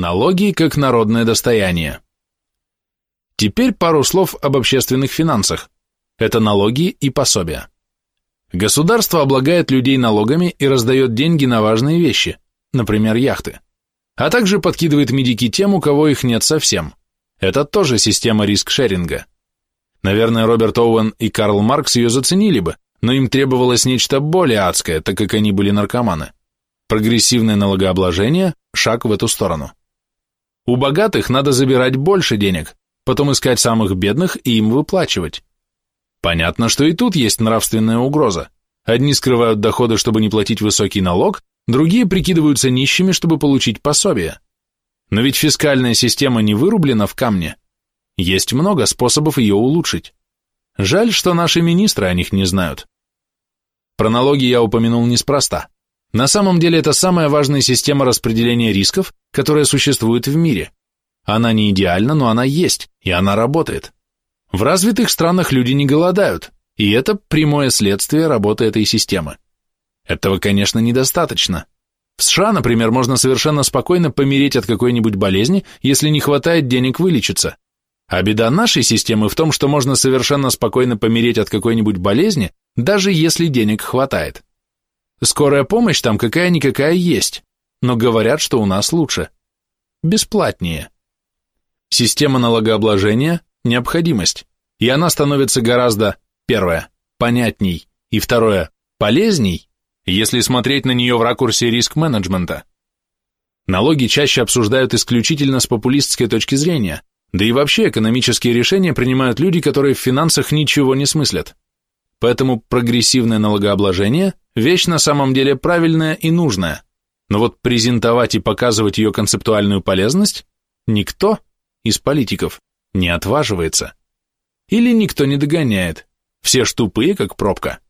Налоги как народное достояние. Теперь пару слов об общественных финансах. Это налоги и пособия. Государство облагает людей налогами и раздает деньги на важные вещи, например, яхты. А также подкидывает медики тем, у кого их нет совсем. Это тоже система риск-шеринга. Наверное, Роберт Оуэн и Карл Маркс ее заценили бы, но им требовалось нечто более адское, так как они были наркоманы. Прогрессивное налогообложение – шаг в эту сторону. У богатых надо забирать больше денег, потом искать самых бедных и им выплачивать. Понятно, что и тут есть нравственная угроза. Одни скрывают доходы, чтобы не платить высокий налог, другие прикидываются нищими, чтобы получить пособие. Но ведь фискальная система не вырублена в камне. Есть много способов ее улучшить. Жаль, что наши министры о них не знают. Про налоги я упомянул неспроста. На самом деле это самая важная система распределения рисков, которая существует в мире. Она не идеальна, но она есть, и она работает. В развитых странах люди не голодают, и это прямое следствие работы этой системы. Этого, конечно, недостаточно. В США, например, можно совершенно спокойно помереть от какой-нибудь болезни, если не хватает денег вылечиться. А беда нашей системы в том, что можно совершенно спокойно помереть от какой-нибудь болезни, даже если денег хватает. Скорая помощь там какая-никакая есть, но говорят, что у нас лучше. Бесплатнее. Система налогообложения – необходимость, и она становится гораздо, первое, понятней, и второе, полезней, если смотреть на нее в ракурсе риск-менеджмента. Налоги чаще обсуждают исключительно с популистской точки зрения, да и вообще экономические решения принимают люди, которые в финансах ничего не смыслят. Поэтому прогрессивное налогообложение – вещь на самом деле правильная и нужная, но вот презентовать и показывать ее концептуальную полезность никто из политиков не отваживается. Или никто не догоняет, все ж тупые, как пробка.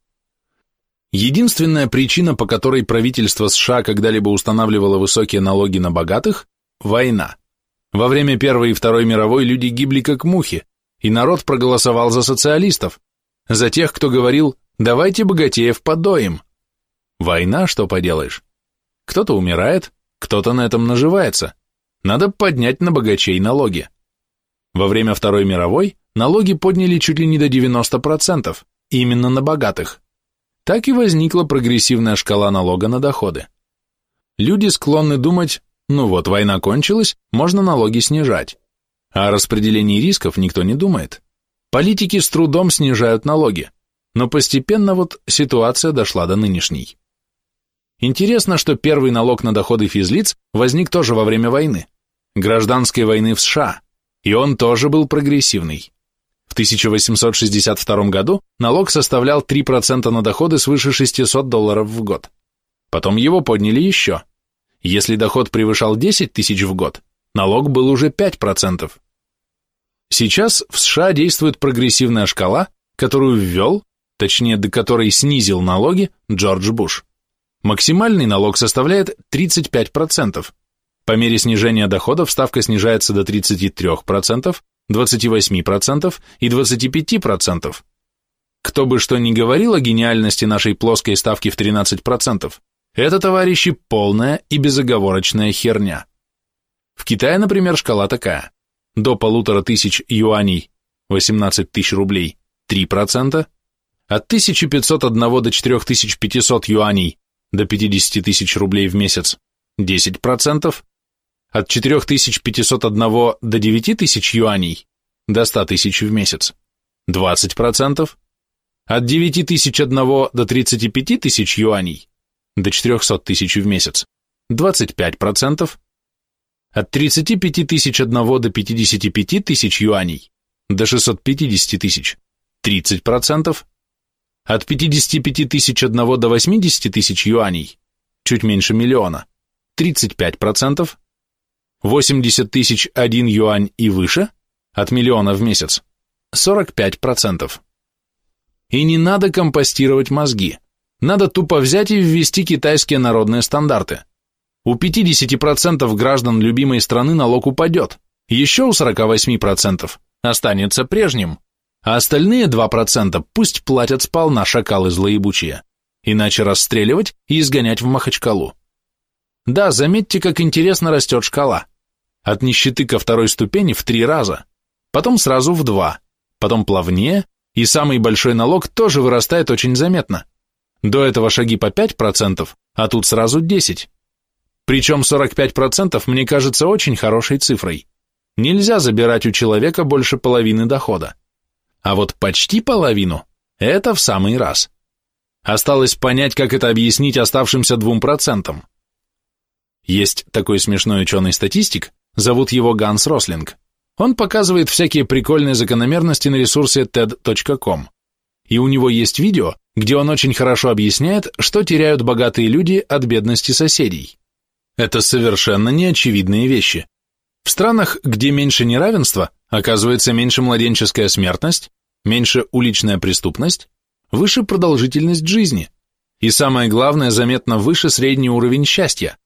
Единственная причина, по которой правительство США когда-либо устанавливало высокие налоги на богатых – война. Во время Первой и Второй мировой люди гибли как мухи, и народ проголосовал за социалистов, за тех, кто говорил «давайте богатеев подоим». Война, что поделаешь. Кто-то умирает, кто-то на этом наживается. Надо поднять на богачей налоги. Во время Второй мировой налоги подняли чуть ли не до 90%, именно на богатых так и возникла прогрессивная шкала налога на доходы. Люди склонны думать, ну вот, война кончилась, можно налоги снижать. А о распределении рисков никто не думает. Политики с трудом снижают налоги, но постепенно вот ситуация дошла до нынешней. Интересно, что первый налог на доходы физлиц возник тоже во время войны, гражданской войны в США, и он тоже был прогрессивный. В 1862 году налог составлял 3% на доходы свыше 600 долларов в год. Потом его подняли еще. Если доход превышал 10 тысяч в год, налог был уже 5%. Сейчас в США действует прогрессивная шкала, которую ввел, точнее до которой снизил налоги Джордж Буш. Максимальный налог составляет 35%. По мере снижения доходов ставка снижается до 33%, 28% и 25%. Кто бы что ни говорил о гениальности нашей плоской ставки в 13%, это, товарищи, полная и безоговорочная херня. В Китае, например, шкала такая. До полутора тысяч юаней, 18 тысяч рублей, 3%, от 1501 до 4500 юаней до 50 тысяч рублей в месяц, 10%, от 4501 до 9000 юаней до 100 тысяч в месяц 20%, от 9001 до 35 тысяч юаней до 400 тысяч в месяц 25%, от 35 тысяч одного до 55 тысяч юаней до 650 тысяч 30%, от 55 тысяч одного до 80 тысяч юаней. Чуть меньше миллиона. 35%, 80 тысяч один юань и выше, от миллиона в месяц, 45%. И не надо компостировать мозги. Надо тупо взять и ввести китайские народные стандарты. У 50% граждан любимой страны налог упадет, еще у 48% останется прежним, а остальные 2% пусть платят сполна шакалы злоебучие, иначе расстреливать и изгонять в Махачкалу. Да, заметьте, как интересно растет шкала. от нищеты ко второй ступени в три раза, потом сразу в два, потом плавнее, и самый большой налог тоже вырастает очень заметно. До этого шаги по 5%, а тут сразу 10%. Причем 45% мне кажется очень хорошей цифрой. Нельзя забирать у человека больше половины дохода. А вот почти половину – это в самый раз. Осталось понять, как это объяснить оставшимся 2%. Есть такой смешной ученый-статистик, зовут его Ганс Рослинг. Он показывает всякие прикольные закономерности на ресурсе TED.com. И у него есть видео, где он очень хорошо объясняет, что теряют богатые люди от бедности соседей. Это совершенно неочевидные вещи. В странах, где меньше неравенства, оказывается меньше младенческая смертность, меньше уличная преступность, выше продолжительность жизни и, самое главное, заметно выше средний уровень счастья.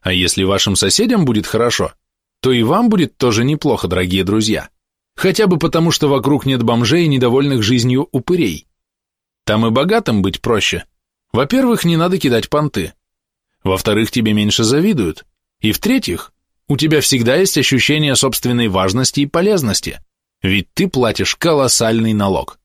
А если вашим соседям будет хорошо, то и вам будет тоже неплохо, дорогие друзья. Хотя бы потому, что вокруг нет бомжей и недовольных жизнью упырей. Там и богатым быть проще. Во-первых, не надо кидать понты. Во-вторых, тебе меньше завидуют. И в-третьих, у тебя всегда есть ощущение собственной важности и полезности, ведь ты платишь колоссальный налог.